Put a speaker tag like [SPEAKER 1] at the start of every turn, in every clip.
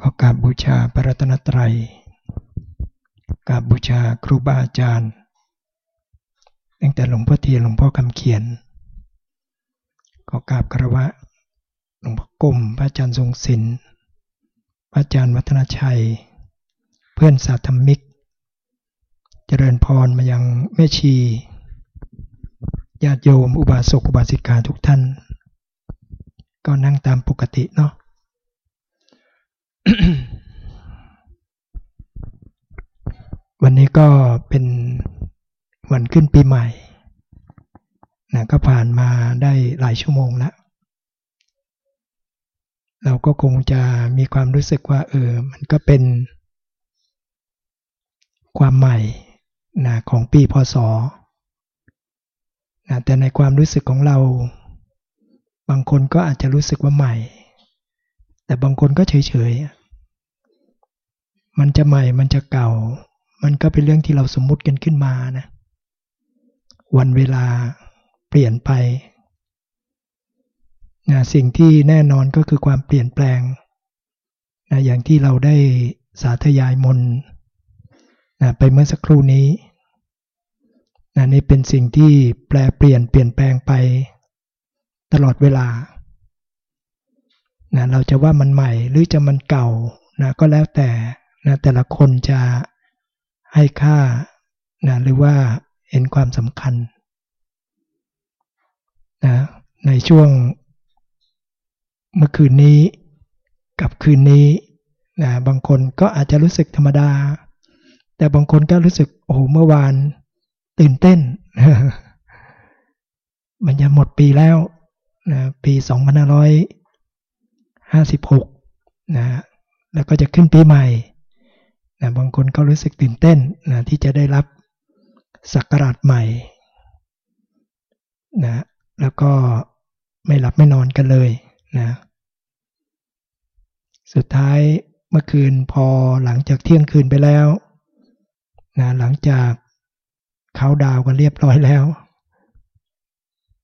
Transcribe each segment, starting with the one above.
[SPEAKER 1] ขอกราบบูชาพระรัตนตรัยกราบบูชาครูบาอาจารย์ ตั้งแต่หลวงพ่อเทียนหลวงพ่อคำเขียนขอกราบคารวะหลวงพ่อกลมพระอาจารย์ทรงศิลป์พระอาจารย์วัฒนชัย เพื่อนสาธรรมิก เจริญพรมายังแม่ชีญาติโยมอุบาสกอุบาสิกาทุกท่าน ก็นั่งตามปกติเนาะ วันนี้ก็เป็นวันขึ้นปีใหม่นะก็ผ่านมาได้หลายชั่วโมงแล้ว เราก็คงจะมีความรู้สึกว่า เออ มันก็เป็น ความใหม่นะของปีพศนะแต่ในความรู้สึกของเรา บางคนก็อาจจะรู้สึกว่าใหม่ แต่บางคนก็เฉยๆ มันจะใหม่มันจะเก่า มันก็เป็นเรื่องที่เราสมมุติกันขึ้นมานะ วันเวลาเปลี่ยนไปนะสิ่งที่แน่นอนก็คือความเปลี่ยนแปลงนะอย่างที่เราได้สาธยายมนนะไปเมื่อสักครู่นี้นะนี่เป็นสิ่งที่แปลเปลี่ยนเปลี่ยนแปลงไปตลอดเวลานะเราจะว่ามันใหม่หรือจะมันเก่านะก็แล้วแต่ นะแต่ละคนจะให้ค่านะหรือว่าเห็นความสำคัญนะในช่วงเมื่อคืนนี้กับคืนนี้นะบางคนก็อาจจะรู้สึกธรรมดา แต่บางคนก็รู้สึกโอ้โหเมื่อวานตื่นเต้น มันจะหมดปีแล้วนะปี2556นะแล้วก็จะขึ้นปีใหม่ นะบางคนก็รู้สึกตื่นเต้นนะที่จะได้รับสักการะใหม่นะแล้วก็ไม่หลับไม่นอนกันเลยนะสุดท้ายเมื่อคืนพอหลังจากเที่ยงคืนไปแล้วนะหลังจากเขาดาวกันเรียบร้อยแล้ว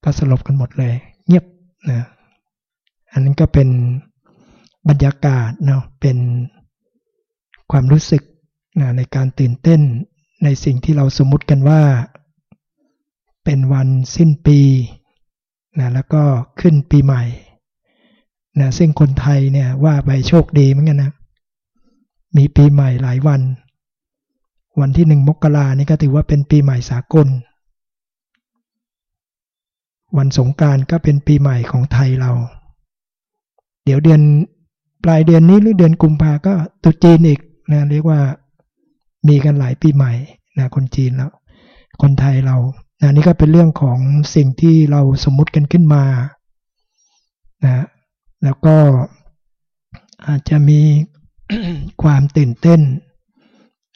[SPEAKER 1] ก็สลบกันหมดเลย เงียบนะอันนั้นก็เป็นบรรยากาศเนาะเป็น ความรู้สึกนะในการตื่นเต้นในสิ่งที่เราสมมุติกันว่า เป็นวันสิ้นปีนะแล้วก็ขึ้นปีใหม่นะซึ่งคนไทยเนี่ยว่าไปโชคดีเหมือนกันนะ มีปีใหม่หลายวัน วันที่หนึ่งมกรานี่ก็ถือว่าเป็นปีใหม่สากล วันสงการก็เป็นปีใหม่ของไทยเรา เดี๋ยวเดือนปลายเดือนนี้หรือเดือนกุมภาก็ตุจีนอีก นะเรียกว่ามีกันหลายปีใหม่นะคนจีนแล้ว คนไทยเรานะนี่ก็เป็นเรื่องของสิ่งที่เราสมมุติกันขึ้นมานะแล้วก็อาจจะมีความตื่นเต้น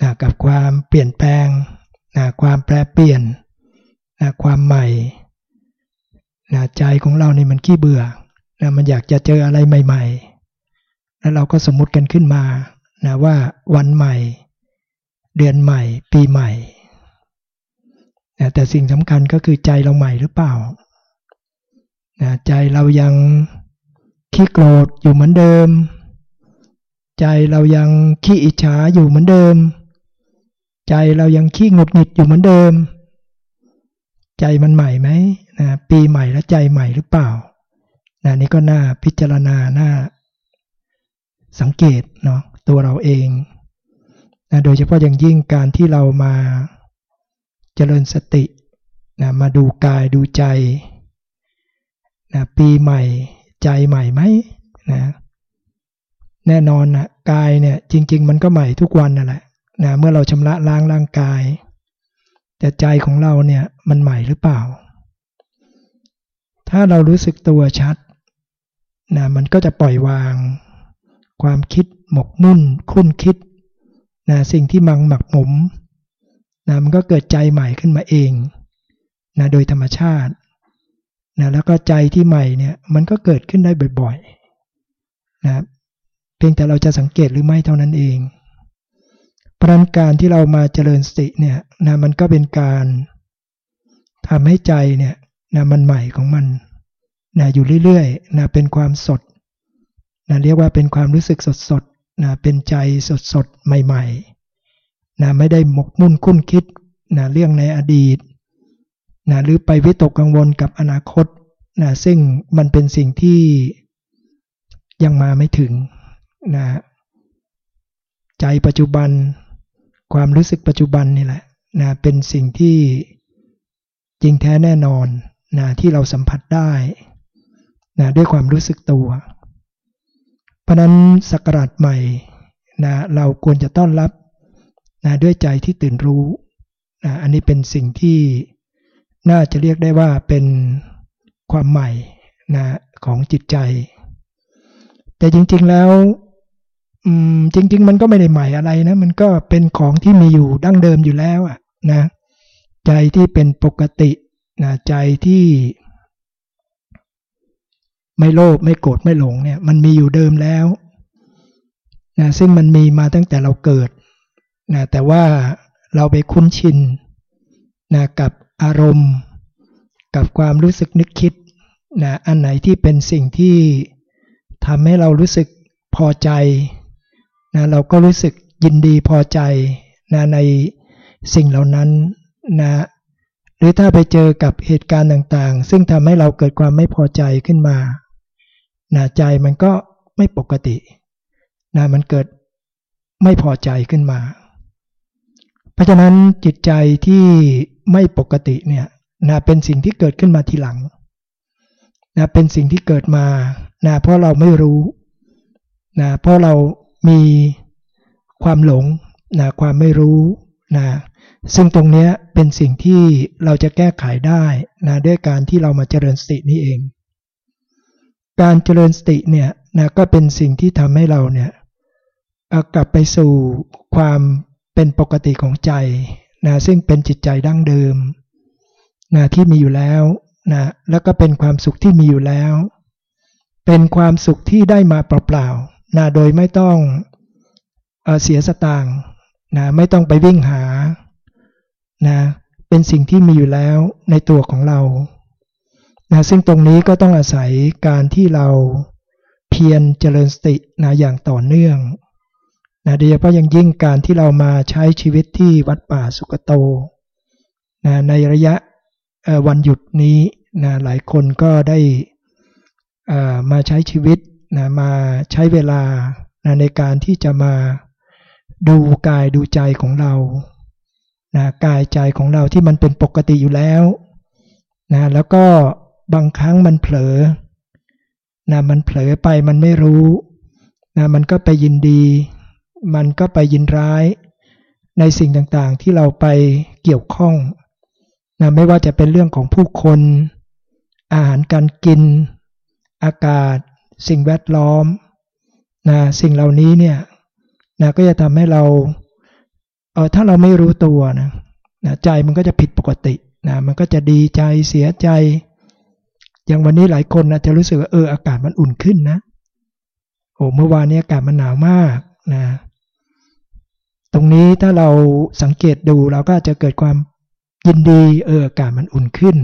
[SPEAKER 1] นะกับความเปลี่ยนแปลงนะความแปรเปลี่ยนนะความใหม่นะใจของเราเนี่ยมันขี้เบื่อนะมันอยากจะเจออะไรใหม่ ๆ แล้วเราก็สมมุติกันขึ้นมา นะว่าวันใหม่ เดือนใหม่ ปีใหม่นะแต่สิ่งสำคัญก็คือใจเราใหม่หรือเปล่านะใจเรายังขี้โกรธอยู่เหมือนเดิม ใจเรายังขี้อิจฉาอยู่เหมือนเดิม ใจเรายังขี้งดหงิดอยู่เหมือนเดิม ใจมันใหม่ไหมนะปีใหม่แล้วใจใหม่หรือเปล่านะนี่ก็น่าพิจารณาน่าสังเกตเนาะ ตัวเราเองนะโดยเฉพาะอย่างยิ่งการที่เรามาเจริญสตินะมาดูกายดูใจนะปีใหม่ใจใหม่ไหมนะแน่นอนนะกายเนี่ยจริง ๆ มันก็ใหม่ทุกวันนั่นแหละนะเมื่อเราชำระล้างร่างกาย แต่ใจของเราเนี่ยมันใหม่หรือเปล่า ถ้าเรารู้สึกตัวชัดนะมันก็จะปล่อยวาง ความคิด หมกมุ่นคุ้นคิดนะสิ่งที่มังหมักหมมนะมันก็เกิดใจใหม่ขึ้นมาเองนะโดยธรรมชาตินะแล้วก็ใจที่ใหม่เนี่ยมันก็เกิดขึ้นได้บ่อยๆนะเพียงแต่เราจะสังเกตหรือไม่เท่านั้นเองพราะการที่เรามาเจริญสติเนี่ยนะมันก็เป็นการทำให้ใจเนี่ยนะมันใหม่ของมันนะอยู่เรื่อยๆนะเป็นความสดนะเรียกว่าเป็นความรู้สึกสด นะเป็นใจสดสดใหม่ๆนะไม่ได้หมกมุ่นคุ้นคิดนะเรื่องในอดีตนะหรือไปวิตกกังวลกับอนาคตนะซึ่งมันเป็นสิ่งที่ยังมาไม่ถึงนะใจปัจจุบัน ความรู้สึกปัจจุบันนี่แหละนะเป็นสิ่งที่จริงแท้แน่นอนนะที่เราสัมผัสได้นะด้วยความรู้สึกตัว เพราะนั้นสักราชใหม่นะเราควรจะต้อนรับนะด้วยใจที่ตื่นรู้นะอันนี้เป็นสิ่งที่น่าจะเรียกได้ว่าเป็นความใหม่นะของจิตใจ แต่จริงๆแล้วจริง ๆ มันก็ไม่ได้ใหม่อะไรนะ มันก็เป็นของที่มีอยู่ดั้งเดิมอยู่แล้วอะนะใจที่เป็นปกตินะใจที่ ไม่โลภไม่โกรธไม่หลงเนี่ยมันมีอยู่เดิมแล้วนะซึ่งมันมีมาตั้งแต่เราเกิดนะแต่ว่าเราไปคุ้นชินนะกับอารมณ์ กับความรู้สึกนึกคิดนะอันไหนที่เป็นสิ่งที่ทำให้เรารู้สึกพอใจนะเราก็รู้สึกยินดีพอใจนะในสิ่งเหล่านั้นนะหรือถ้าไปเจอกับเหตุการณ์ต่างๆ ซึ่งทำให้เราเกิดความไม่พอใจขึ้นมา นะใจมันก็ไม่ปกตินะมันเกิดไม่พอใจขึ้นมา เพราะฉะนั้นจิตใจที่ไม่ปกติเนี่ยนะเป็นสิ่งที่เกิดขึ้นมาทีหลังนะเป็นสิ่งที่เกิดมานะเพราะเราไม่รู้นะเพราะเรามีความหลงนะความไม่รู้นะซึ่งตรงนี้เป็นสิ่งที่เราจะแก้ไขได้นะด้วยการที่เรามาเจริญสตินี้เอง การเจริญสติเนี่ยนะก็เป็นสิ่งที่ทำให้เราเนี่ยกลับไปสู่ความเป็นปกติของใจนะซึ่งเป็นจิตใจดั้งเดิมนะที่มีอยู่แล้วนะแล้วก็เป็นความสุขที่มีอยู่แล้ว เป็นความสุขที่ได้มาเปล่าๆนะโดยไม่ต้องเสียสตางค์นะไม่ต้องไปวิ่งหานะเป็นสิ่งที่มีอยู่แล้วในตัวของเรา นะซึ่งตรงนี้ก็ต้องอาศัยการที่เราเพียรเจริญสตินะอย่างต่อเนื่องนะโดยเฉพาะยังยิ่งการที่เรามาใช้ชีวิตที่วัดป่าสุกโตนะในระยะวันหยุดนี้นะหลายคนก็ได้มาใช้ชีวิตนะมาใช้เวลานะในการที่จะมาดูกายดูใจของเรานะกายใจของเราที่มันเป็นปกติอยู่แล้วนะแล้วก็ บางครั้งมันเผลอนะมันเผลอไปมันไม่รู้นะมันก็ไปยินดี มันก็ไปยินร้าย ในสิ่งต่างๆที่เราไปเกี่ยวข้องนะไม่ว่าจะเป็นเรื่องของผู้คน อาหารการกิน อากาศ สิ่งแวดล้อมนะสิ่งเหล่านี้เนี่ยนะก็จะทำให้เราเออถ้าเราไม่รู้ตัวนะนะใจมันก็จะผิดปกตินะมันก็จะดีใจเสียใจ อย่างวันนี้หลายคนนะจะรู้สึกว่าเอออากาศมันอุ่นขึ้นนะโอ้เมื่อวานนี้อากาศมันหนาวมากนะตรงนี้ถ้าเราสังเกตดูเราก็จะเกิดความยินดีเอออากาศมันอุ่นขึ้น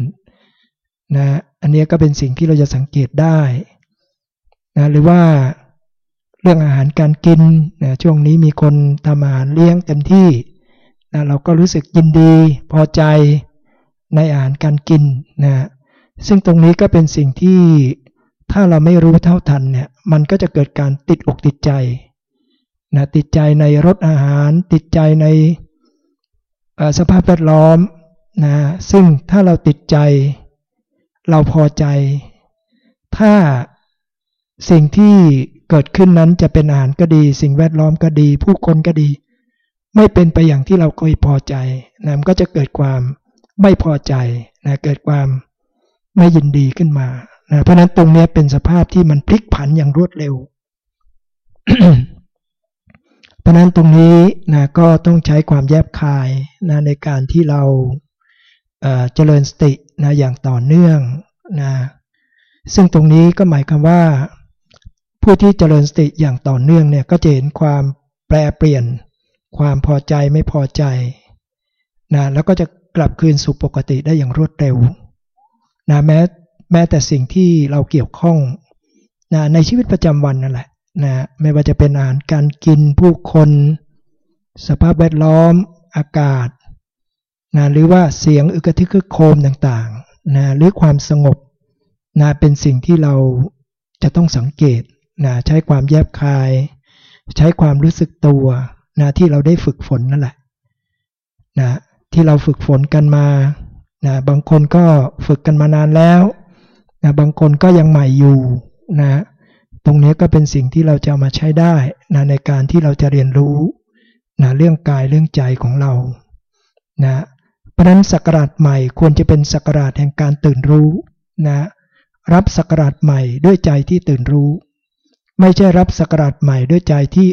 [SPEAKER 1] นะอันนี้ก็เป็นสิ่งที่เราจะสังเกตได้นะหรือว่าเรื่องอาหารการกินนะช่วงนี้มีคนทำอาหารเลี้ยงเต็มที่นะเราก็รู้สึกยินดีพอใจในอาหารการกินนะ ซึ่งตรงนี้ก็เป็นสิ่งที่ถ้าเราไม่รู้เท่าทันเนี่ยมันก็จะเกิดการติดอกติดใจนะติดใจในรสอาหาร ติดใจในสภาพแวดล้อมนะซึ่งถ้าเราติดใจ เราพอใจ ถ้าสิ่งที่เกิดขึ้นนั้นจะเป็นอาหารก็ดี สิ่งแวดล้อมก็ดี ผู้คนก็ดี ไม่เป็นไปอย่างที่เราเคยพอใจนะมันก็จะเกิดความไม่พอใจนะเกิดความ ไม่ยินดีขึ้นมานะเพราะนั้นตรงนี้เป็นสภาพที่มันพลิกผันอย่างรวดเร็ว เพราะนั้นตรงนี้นะก็ต้องใช้ความแยบคายนะในการที่เราเจริญสตินะอย่างต่อเนื่องนะซึ่งตรงนี้ก็หมายความว่า ผู้ที่เจริญสติอย่างต่อเนื่องเนี่ยก็จะเห็นความแปรเปลี่ยน ความพอใจไม่พอใจนะแล้วก็จะกลับคืนสู่ปกติได้อย่างรวดเร็ว นะแม้แม้แต่สิ่งที่เราเกี่ยวข้องนะในชีวิตประจำวันนั่นแหละนะไม่ว่าจะเป็นอาหารการกินผู้คน สภาพแวดล้อม อากาศนะหรือว่าเสียงอึกทึกคึกโคมต่างๆนะหรือความสงบนะเป็นสิ่งที่เราจะต้องสังเกตนะใช้ความแยบคาย ใช้ความรู้สึกตัวนะที่เราได้ฝึกฝนนั่นแหละนะที่เราฝึกฝนกันมา นะบางคนก็ฝึกกันมานานแล้วนะบางคนก็ยังใหม่อยู่นะตรงนี้ก็เป็นสิ่งที่เราจะมาใช้ได้นะในการที่เราจะเรียนรู้นะเรื่องกายเรื่องใจของเรานะเพราะนั้นสักราชใหม่ควรจะเป็นสักราชแห่งการตื่นรู้นะรับสักราชใหม่ด้วยใจที่ตื่นรู้ ไม่ใช่รับสักราชใหม่ด้วยใจที่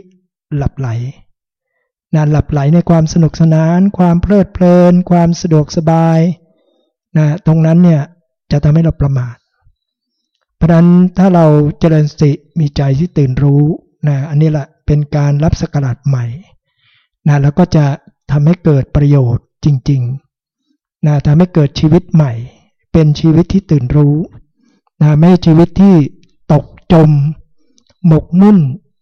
[SPEAKER 1] หลับไหลนะหลับไหลในความสนุกสนาน ความเพลิดเพลิน ความสะดวกสบาย นะตรงนั้นเนี่ยจะทำให้เราประมาทเพราะนั้นถ้าเราเจริญสติมีใจที่ตื่นรู้นะอันนี้แหละเป็นการรับสกัดใหม่นะแล้วก็จะทำให้เกิดประโยชน์จริงๆนะทำให้เกิดชีวิตใหม่ เป็นชีวิตที่ตื่นรู้นะไม่ใช่ชีวิตที่ตกจม หมกมุ่น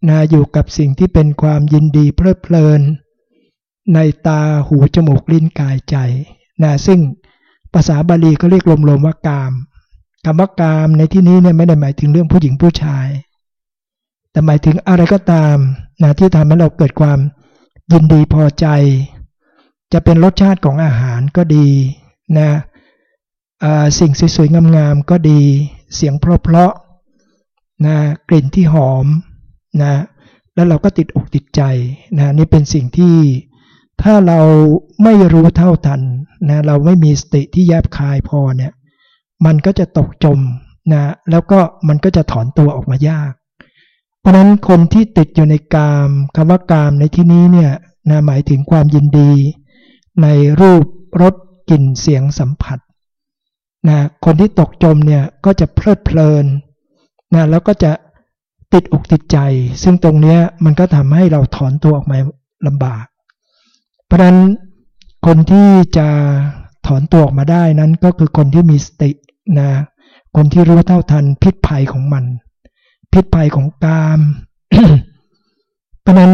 [SPEAKER 1] นะอยู่กับสิ่งที่เป็นความยินดีเพลิดเพลิน ในตาหูจมูกลิ้นกายใจนะซึ่ง ภาษาบาลีก็เรียกรวมๆว่ากามคำว่ากามในที่นี้เนี่ยไม่ได้หมายถึงเรื่องผู้หญิงผู้ชาย แต่หมายถึงอะไรก็ตามนะที่ทำให้เราเกิดความยินดีพอใจ จะเป็นรสชาติของอาหารก็ดีนะสิ่งสวยๆงามๆก็ดี เสียงเพราะๆนะกลิ่นที่หอมนะแล้วเราก็ติดอกติดใจนะนี่เป็นสิ่งที่ ถ้าเราไม่รู้เท่าทันนะเราไม่มีสติที่แยบคายพอเนี่ยมันก็จะตกจมนะแล้วก็มันก็จะถอนตัวออกมายาก เพราะนั้นคนที่ติดอยู่ในกามคำว่ากามในที่นี้เนี่ยนะหมายถึงความยินดี ในรูปรสกลิ่นเสียงสัมผัสนะคนที่ตกจมเนี่ยก็จะเพลิดเพลินนะแล้วก็จะติดอกติดใจ ซึ่งตรงนี้มันก็ทำให้เราถอนตัวออกมาลำบาก เพราะนั้นคนที่จะถอนตัวออกมาได้นั้นก็คือคนที่มีสตินะคนที่รู้เท่าทันพิษภัยของมัน พิษภัยของกามเพราะนั้น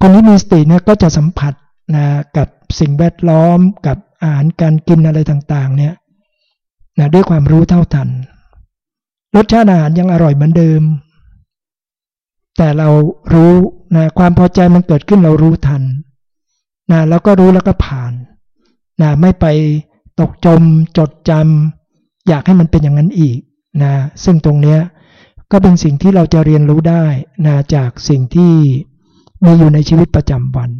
[SPEAKER 1] คนที่มีสติเนี่ยก็จะสัมผัสนะกับสิ่งแวดล้อมกับอาหารการกินอะไรต่างๆ เนี่ยนะด้วยความรู้เท่าทัน รสชาติอาหารยังอร่อยเหมือนเดิม แต่เรารู้นะความพอใจมันเกิดขึ้นเรารู้ทัน นะแล้วก็รู้แล้วก็ผ่านนะไม่ไปตกจมจดจำอยากให้มันเป็นอย่างนั้นอีกนะซึ่งตรงนี้ก็เป็นสิ่งที่เราจะเรียนรู้ได้นะจากสิ่งที่มีอยู่ในชีวิตประจำวัน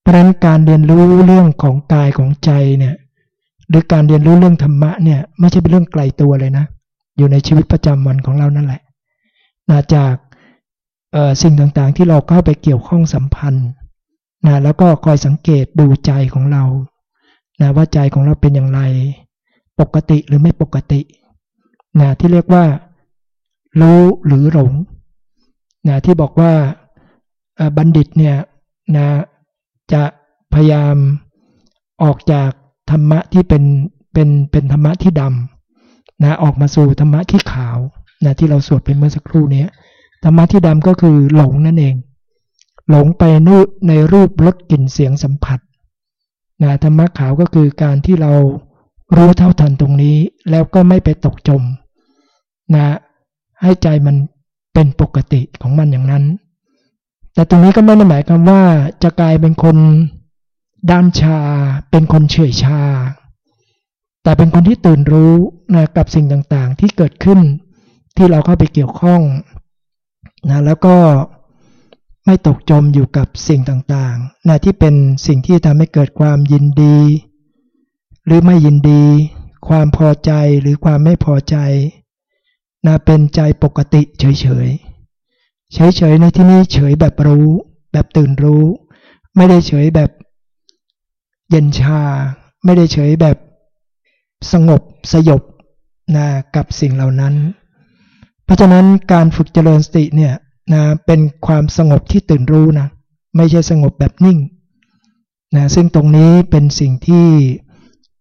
[SPEAKER 1] เพราะฉะนั้นการเรียนรู้เรื่องของกายของใจเนี่ยหรือการเรียนรู้เรื่องธรรมะเนี่ยไม่ใช่เป็นเรื่องไกลตัวเลยนะ อยู่ในชีวิตประจำวันของเรานั่นแหละนะจากสิ่งต่างๆที่เราเข้าไปเกี่ยวข้องสัมพันธ์ นะแล้วก็คอยสังเกตดูใจของเรานะว่าใจของเราเป็นอย่างไร ปกติหรือไม่ปกตินะที่เรียกว่า รู้หรือหลงนะที่บอกว่าบัณฑิตเนี่ยนะจะพยายามออกจากธรรมะที่เป็นเป็นเป็นธรรมะที่ดำนะออกมาสู่ธรรมะที่ขาวนะที่เราสวดไปเมื่อสักครู่นี้ธรรมะที่ดำก็คือหลงนั่นเอง หลงไปนู่ในรูปรสกลิ่นเสียงสัมผัสนะธรรมะขาวก็คือการที่เรารู้เท่าทันตรงนี้แล้วก็ไม่ไปตกจมนะให้ใจมันเป็นปกติของมันอย่างนั้น แต่ตรงนี้ก็ไม่ได้หมายความว่าจะกลายเป็นคนด้านชา เป็นคนเฉยชา แต่เป็นคนที่ตื่นรู้นะกับสิ่งต่างๆที่เกิดขึ้นที่เราเข้าไปเกี่ยวข้องนะแล้วก็ ไม่ตกจมอยู่กับสิ่งต่างๆนะที่เป็นสิ่งที่ทำให้เกิดความยินดี หรือไม่ยินดี ความพอใจหรือความไม่พอใจนะเป็นใจปกติเฉยๆ เฉยๆในที่นี้เฉยแบบรู้ แบบตื่นรู้ ไม่ได้เฉยแบบเย็นชา ไม่ได้เฉยแบบสงบสยบนะกับสิ่งเหล่านั้น เพราะฉะนั้นการฝึกเจริญสติเนี่ย นะเป็นความสงบที่ตื่นรู้นะไม่ใช่สงบแบบนิ่งนะซึ่งตรงนี้เป็นสิ่งที่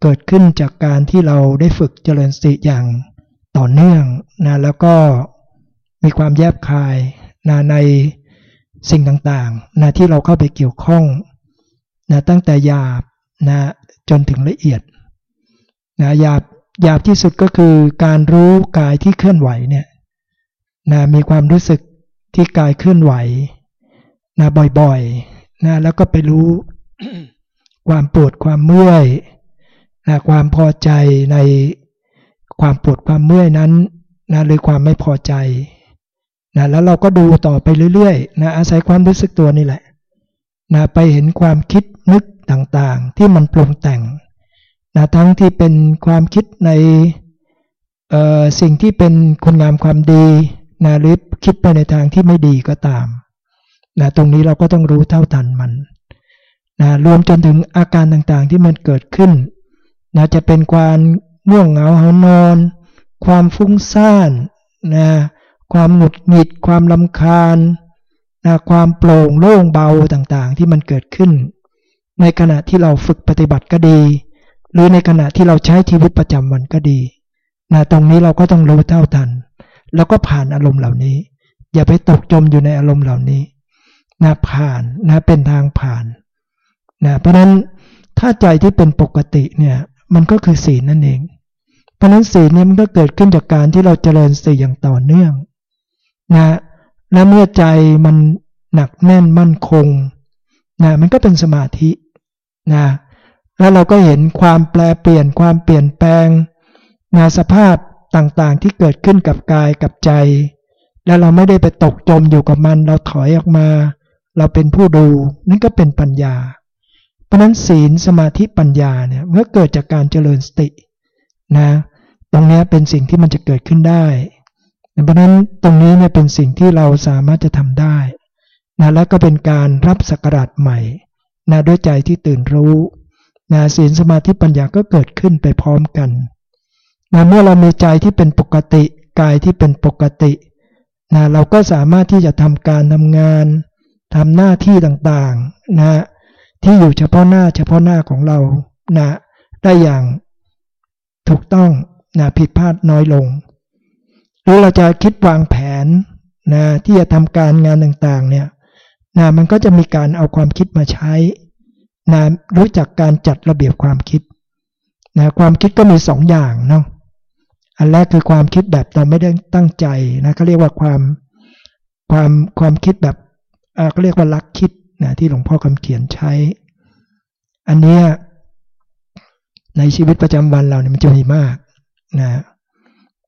[SPEAKER 1] เกิดขึ้นจากการที่เราได้ฝึกเจริญสติอย่างต่อเนื่องนะแล้วก็มีความแยบคายนะในสิ่งต่างๆนะที่เราเข้าไปเกี่ยวข้องนะตั้งแต่หยาบนะจนถึงละเอียดนะหยาบหยาบที่สุดก็คือการรู้กายที่เคลื่อนไหวเนี่ยนะมีความรู้สึก ที่กายเคลื่อนไหวนะบ่อยๆนะแล้วก็ไปรู้ความปวดความเมื่อยนะความพอใจในความปวดความเมื่อยนั้นนะหรือความไม่พอใจนะแล้วเราก็ดูต่อไปเรื่อยๆนะอาศัยความรู้สึกตัวนี่แหละนะไปเห็นความคิดนึกต่างๆ ที่มันปรุงแต่งนะทั้งที่เป็นความคิดในสิ่งที่เป็นคุณงามความดี นะหรือคิดไปในทางที่ไม่ดีก็ตามนะตรงนี้เราก็ต้องรู้เท่าทันมันนะรวมจนถึงอาการต่างๆที่มันเกิดขึ้นนะจะเป็นความง่วงเหงาหานอน ความฟุ้งซ่านนะความหงุดหงิด ความลำคาญนะความโปร่งโล่งเบาต่างๆ ที่มันเกิดขึ้น ในขณะที่เราฝึกปฏิบัติก็ดี หรือในขณะที่เราใช้ชีวิตประจำวันก็ดีนะตรงนี้เราก็ต้องรู้เท่าทัน แล้วก็ผ่านอารมณ์เหล่านี้ อย่าไปตกจมอยู่ในอารมณ์เหล่านี้นะผ่านนะเป็นทางผ่านนะเพราะนั้นถ้าใจที่เป็นปกติเนี่ยมันก็คือศีลนั่นเอง เพราะนั้นศีลเนี่ยมันก็เกิดขึ้นจากการที่เราเจริญสีอย่างต่อเนื่องนะและเมื่อใจมันหนักแน่นมั่นคงนะมันก็เป็นสมาธินะแล้วเราก็เห็นความแปลเปลี่ยนความเปลี่ยนแปลงนะสภาพ ต่างๆที่เกิดขึ้นกับกายกับใจ แล้วเราไม่ได้ไปตกจมอยู่กับมัน เราถอยออกมา เราเป็นผู้ดู นั่นก็เป็นปัญญา เพราะนั้นศีลสมาธิปัญญาเนี่ยเมื่อเกิดจากการเจริญสตินะตรงนี้เป็นสิ่งที่มันจะเกิดขึ้นได้ เพราะนั้นตรงนี้เนี่ยเป็นสิ่งที่เราสามารถจะทำได้นะและก็เป็นการรับสักราชใหม่นะด้วยใจที่ตื่นรู้นะศีลสมาธิปัญญาก็เกิดขึ้นไปพร้อมกัน นะเมื่อเรามีใจที่เป็นปกติกายที่เป็นปกตินะเราก็สามารถที่จะทำการทำงานทำหน้าที่ต่างๆนะที่อยู่เฉพาะหน้าเฉพาะหน้าของเรานะได้อย่างถูกต้องนะผิดพลาดน้อยลง หรือเราจะคิดวางแผนนะที่จะทำการงานต่างๆเนี่ยนะมันก็จะมีการเอาความคิดมาใช้นะรู้จักการจัดระเบียบความคิดนะความคิดก็มีสองอย่างเนาะ อันแรกคือความคิดแบบเราไม่ได้ตั้งใจนะเขาเรียกว่าความความความคิดแบบเขาเรียกว่าลักคิดนะที่หลวงพ่อคำเขียนใช้ อันนี้ในชีวิตประจำวันเราเนี่ยมันจะมีมากนะ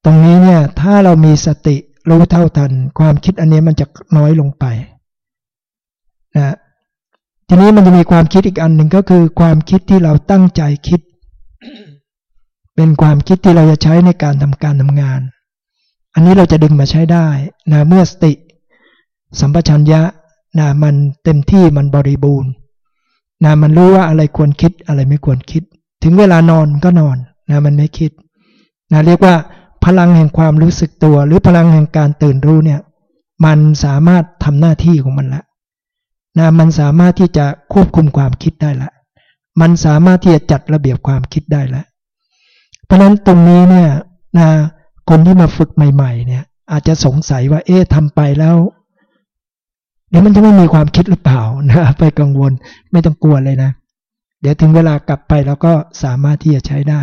[SPEAKER 1] ตรงนี้เนี่ยถ้าเรามีสติรู้เท่าทัน ความคิดอันนี้มันจะน้อยลงไปนะทีนี้มันจะมีความคิดอีกอันหนึ่งก็คือความคิดที่เราตั้งใจคิด เป็นความคิดที่เราจะใช้ในการทำการทำงาน อันนี้เราจะดึงมาใช้ได้นะเมื่อสติ สัมปชัญญะนะมันเต็มที่มันบริบูรณ์นะมันรู้ว่าอะไรควรคิดอะไรไม่ควรคิด ถึงเวลานอนก็นอนนะมันไม่คิดนะเรียกว่าพลังแห่งความรู้สึกตัว หรือพลังแห่งการตื่นรู้เนี่ย มันสามารถทำหน้าที่ของมันละนะมันสามารถที่จะควบคุมความคิดได้ละ มันสามารถที่จะจัดระเบียบความคิดได้ละ เพราะฉะนั้นตรงนี้เนี่ยนะคนที่มาฝึกใหม่ ๆ เนี่ย อาจจะสงสัยว่า เอ๊ะทำไปแล้วเดี๋ยวมันจะไม่มีความคิดหรือเปล่านะไปกังวลไม่ต้องกลัวเลยนะ เดี๋ยวถึงเวลากลับไปเราก็สามารถที่จะใช้ได้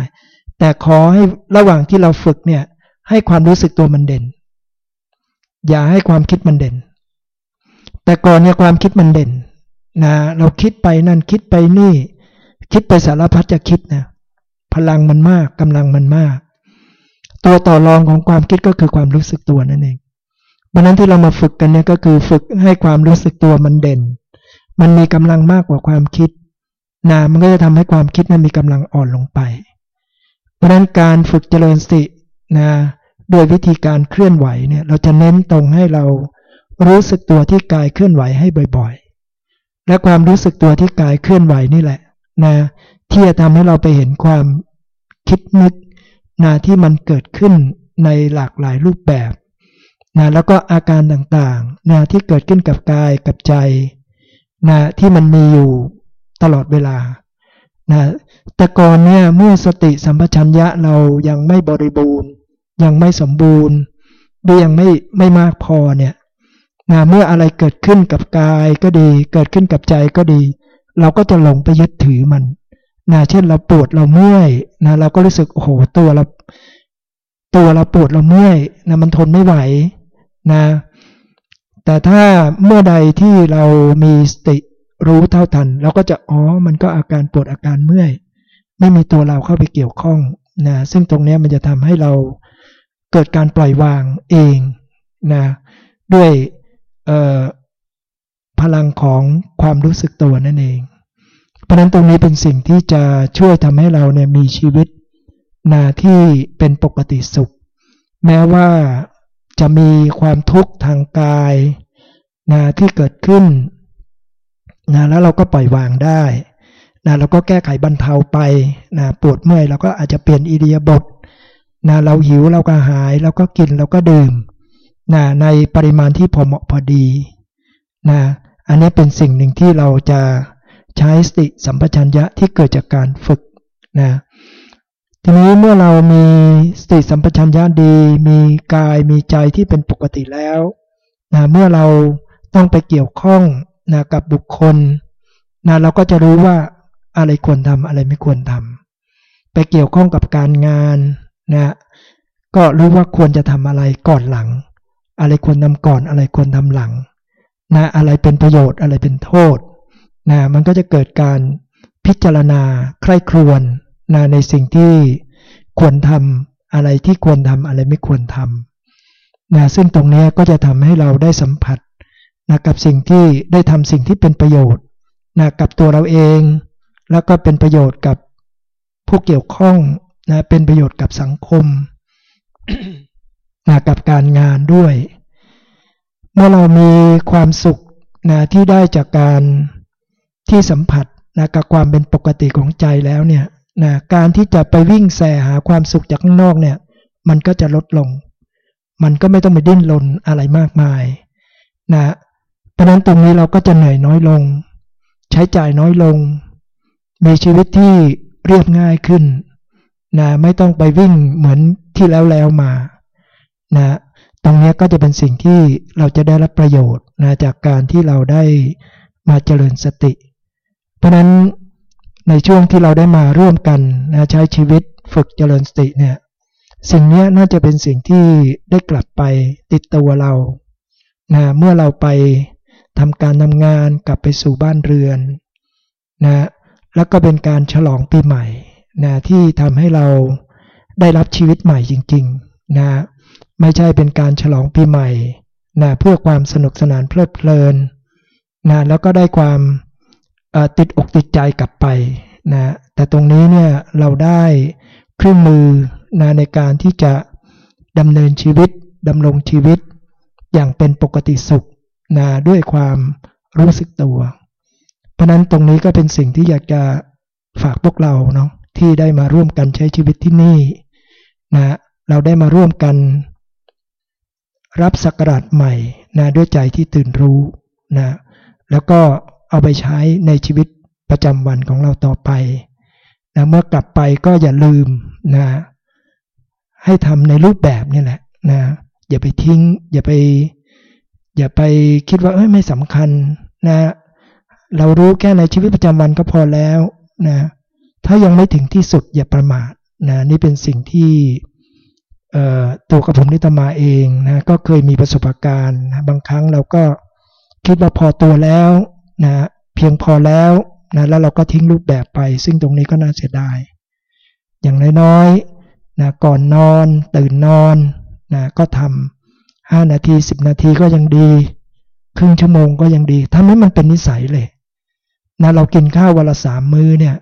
[SPEAKER 1] แต่ขอให้ระหว่างที่เราฝึกเนี่ย ให้ความรู้สึกตัวมันเด่น อย่าให้ความคิดมันเด่น แต่ก่อนเนี่ยความคิดมันเด่นนะเราคิดไปนั่นคิดไปนี่ คิดไปสารพัดจะคิดนะ พลังมันมากกำลังมันมาก ตัวต่อรองของความคิดก็คือความรู้สึกตัวนั่นเองเพราะนั้นที่เรามาฝึกกันเนี่ยก็คือฝึกให้ความรู้สึกตัวมันเด่น มันมีกำลังมากกว่าความคิดนะมันก็จะทำให้ความคิดนั้นมีกำลังอ่อนลงไป เพราะนั้นการฝึกเจริญสตินะโดยวิธีการเคลื่อนไหวเนี่ยเราจะเน้นตรงให้เรารู้สึกตัวที่กายเคลื่อนไหวให้บ่อยๆ และความรู้สึกตัวที่กายเคลื่อนไหวนี่แหละนะ ที่จะทำให้เราไปเห็นความคิดนึกนะที่มันเกิดขึ้นในหลากหลายรูปแบบนะแล้วก็อาการต่างๆนะที่เกิดขึ้นกับกายกับใจนะที่มันมีอยู่ตลอดเวลานะแต่ก่อนเนี่ยเมื่อสติสัมปชัญญะเรายังไม่บริบูรณ์ ยังไม่สมบูรณ์หรือยังไม่ไม่มากพอเนี่ยนะเมื่ออะไรเกิดขึ้นกับกายก็ดี เกิดขึ้นกับใจก็ดี เราก็จะหลงไปยึดถือมัน นะเช่นเราปวดเราเมื่อยนะเราก็รู้สึกโอ้โหตัวเราตัวเราปวดเราเมื่อยนะมันทนไม่ไหวนะ แต่ถ้าเมื่อใดที่เรามีสติรู้เท่าทันเราก็จะอ๋อมันก็อาการปวดอาการเมื่อย ไม่มีตัวเราเข้าไปเกี่ยวข้องนะซึ่งตรงนี้มันจะทำให้เราเกิดการปล่อยวางเองนะด้วยพลังของความรู้สึกตัวนั่นเอง ราะนั้นตรงนี้เป็นสิ่งที่จะช่วยทำให้เราเนี่ยมีชีวิตนาที่เป็นปกติสุข แม้ว่าจะมีความทุกข์ทางกายนาที่เกิดขึ้นนะแล้วเราก็ปล่อยวางได้นะเราก็แก้ไขบรรเทาไปนะปวดเมื่อยเราก็อาจจะเปลี่ยนอิเดียบทนะเราหิวเราก็หายเราก็กินเราก็ดื่มนะในปริมาณที่พอเหมาะพอดีนะอันนี้เป็นสิ่งหนึ่งที่เราจะ ใช้สติสัมปชัญญะที่เกิดจากการฝึกนะทีนี้เมื่อเรามีสติสัมปชัญญะดี มีกายมีใจที่เป็นปกติแล้วนะเมื่อเราต้องไปเกี่ยวข้องนะกับบุคคลนะเราก็จะรู้ว่าอะไรควรทำอะไรไม่ควรทำไปเกี่ยวข้องกับการงานนะก็รู้ว่าควรจะทำอะไรก่อนหลัง อะไรควรทำก่อนอะไรควรทำหลังนะอะไรเป็นประโยชน์อะไรเป็นโทษ นะมันก็จะเกิดการพิจารณาใคร่ครวญนะในสิ่งที่ควรทำอะไรที่ควรทำอะไรไม่ควรทำนะซึ่งตรงนี้ก็จะทำให้เราได้สัมผัสนะกับสิ่งที่ได้ทำสิ่งที่เป็นประโยชน์นะกับตัวเราเอง แล้วก็เป็นประโยชน์กับผู้เกี่ยวข้องนะเป็นประโยชน์กับสังคมนะกับการงานด้วย เมื่อเรามีความสุขนะที่ได้จากการ ที่สัมผัสนะกับความเป็นปกติของใจแล้วเนี่ยนะการที่จะไปวิ่งแสหาความสุขจากข้างนอกเนี่ยมันก็จะลดลง มันก็ไม่ต้องไปดิ้นรนอะไรมากมายนะเพราะนั้นตรงนี้เราก็จะเหนื่อยน้อยลง ใช้จ่ายน้อยลง มีชีวิตที่เรียบง่ายขึ้นนะไม่ต้องไปวิ่งเหมือนที่แล้วแล้วมานะตรงนี้ก็จะเป็นสิ่งที่เราจะได้รับประโยชน์นะจากการที่เราได้มาเจริญสติ เพราะนั้นในช่วงที่เราได้มาร่วมกันนะใช้ชีวิตฝึกเจริญสติเนี่ยสิ่งนี้น่าจะเป็นสิ่งที่ได้กลับไปติดตัวเรานะเมื่อเราไปทำการทำงานกลับไปสู่บ้านเรือนนะแล้วก็เป็นการฉลองปีใหม่นะที่ทำให้เราได้รับชีวิตใหม่จริงๆนะไม่ใช่เป็นการฉลองปีใหม่นะเพื่อความสนุกสนานเพลิดเพลินนะแล้วก็ได้ความ ติดอกติดใจกลับไปนะแต่ตรงนี้เนี่ยเราได้เครื่องมือนะในการที่จะดำเนินชีวิตดำรงชีวิต อย่างเป็นปกติสุขนะด้วยความรู้สึกตัว เพราะนั้นตรงนี้ก็เป็นสิ่งที่อยากจะฝากพวกเราเนาะที่ได้มาร่วมกันใช้ชีวิตที่นี่นะเราได้มาร่วมกัน รับสักการะใหม่นะด้วยใจที่ตื่นรู้นะแล้วก็ เอาไปใช้ในชีวิตประจำวันของเราต่อไปนะเมื่อกลับไปก็อย่าลืมนะให้ทำในรูปแบบนี่แหละนะอย่าไปทิ้ง อย่าไป อย่าไปคิดว่าเอ้ยไม่สำคัญนะเรารู้แค่ในชีวิตประจำวันก็พอแล้วนะถ้ายังไม่ถึงที่สุดอย่าประมาทนะนี่เป็นสิ่งที่ตัวกับผมนิตมาเองนะก็เคยมีประสบการณ์นะบางครั้งเราก็คิดว่าพอตัวแล้ว นะเพียงพอแล้วนะแล้วเราก็ทิ้งรูปแบบไป ซึ่งตรงนี้ก็น่าเสียดาย อย่างน้อยๆนะก่อนนอนตื่นนอนนะก็ทำห้านาทีสิบนาทีก็ยังดี ครึ่งชั่วโมงก็ยังดีทำให้มันเป็นนิสัยเลยนะเรากินข้าววันละสามมื้อเนี่ย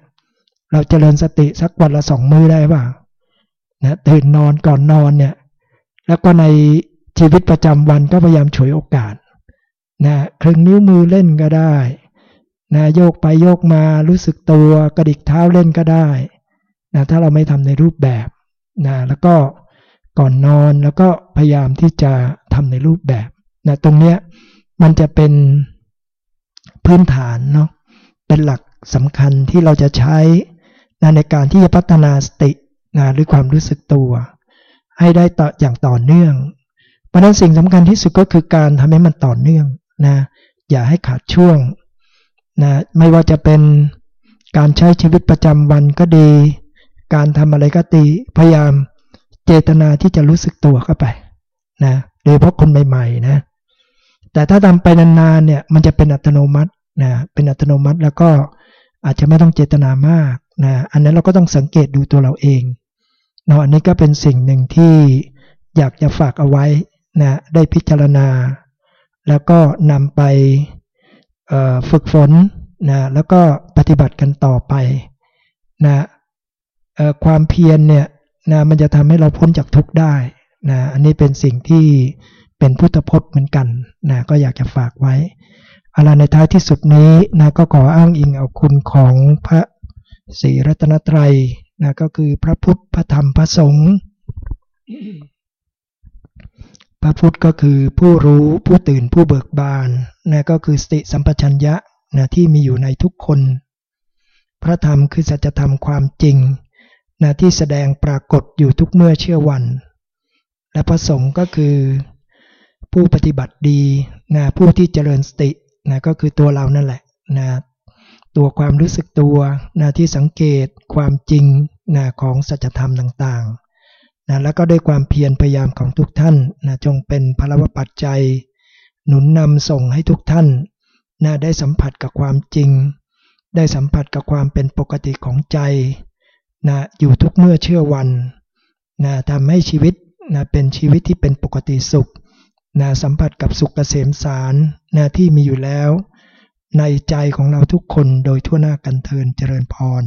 [SPEAKER 1] เราจเจริญสติสักวันละสองมื้อได้ป่ะนะตื่นนอนก่อนนอนเนี่ยแล้วก็ในชีวิตประจำวันก็พยายามฉวยโอกาส นะครึ่งนิ้วมือเล่นก็ได้นะโยกไปโยกมารู้สึกตัวกระดิกเท้าเล่นก็ได้นะถ้าเราไม่ทำในรูปแบบนะแล้วก็ก่อนนอนแล้วก็พยายามที่จะทำในรูปแบบนะตรงเนี้ยมันจะเป็นพื้นฐานเนาะเป็นหลักสำคัญที่เราจะใช้นะในการที่จะพัฒนาสตินะหรือความรู้สึกตัว ให้ได้ต่ออย่างต่อเนื่อง เพราะนั้นสิ่งสำคัญที่สุดก็คือการทำให้มันต่อเนื่อง นะอย่าให้ขาดช่วงนะไม่ว่าจะเป็นการใช้ชีวิตประจำวันก็ดี การทำอะไรก็ตีพยายามเจตนาที่จะรู้สึกตัวเข้าไปนะโดยเฉพาะคนใหม่ๆนะแต่ถ้าทำไปนานๆเนี่ยมันจะเป็นอัตโนมัตินะเป็นอัตโนมัติแล้วก็อาจจะไม่ต้องเจตนามากนะอันนั้นเราก็ต้องสังเกตดูตัวเราเองเนาะอันนี้ก็เป็นสิ่งหนึ่งที่อยากจะฝากเอาไว้นะได้พิจารณา แล้วก็นำไปฝึกฝนนะแล้วก็ปฏิบัติกันต่อไปนะความเพียรเนี่ยนะมันจะทำให้เราพ้นจากทุกข์ได้นะอันนี้เป็นสิ่งที่เป็นพุทธพจน์เหมือนกันนะก็อยากจะฝากไว้อะไรในท้ายที่สุดนี้นะก็ขออ้างอิงเอาคุณของพระศรีรัตนตรัยนะก็คือพระพุทธพระธรรมพระสงฆ์ พระพุทธก็คือผู้รู้ผู้ตื่นผู้เบิกบานนะก็คือสติสัมปชัญญะนะที่มีอยู่ในทุกคน พระธรรมคือสัจธรรมความจริงนะที่แสดงปรากฏอยู่ทุกเมื่อเชื่อวัน และพระสงฆ์ก็คือผู้ปฏิบัติดีนะผู้ที่เจริญสตินะก็คือตัวเรานั่นแหละนะตัวความรู้สึกตัวนะที่สังเกตความจริงนะของสัจธรรมต่างๆ นะแล้วก็ด้วยความเพียรพยายามของทุกท่านนะจงเป็นพลวปัจจัย หนุนนำส่งให้ทุกท่านนะได้สัมผัสกับความจริง ได้สัมผัสกับความเป็นปกติของใจนะอยู่ทุกเมื่อเชื่อวันนะทำให้ชีวิตนะเป็นชีวิตที่เป็นปกติสุขนะสัมผัสกับสุขเกษมสารนะที่มีอยู่แล้ว ในใจของเราทุกคนโดยทั่วหน้ากันเทินเจริญพร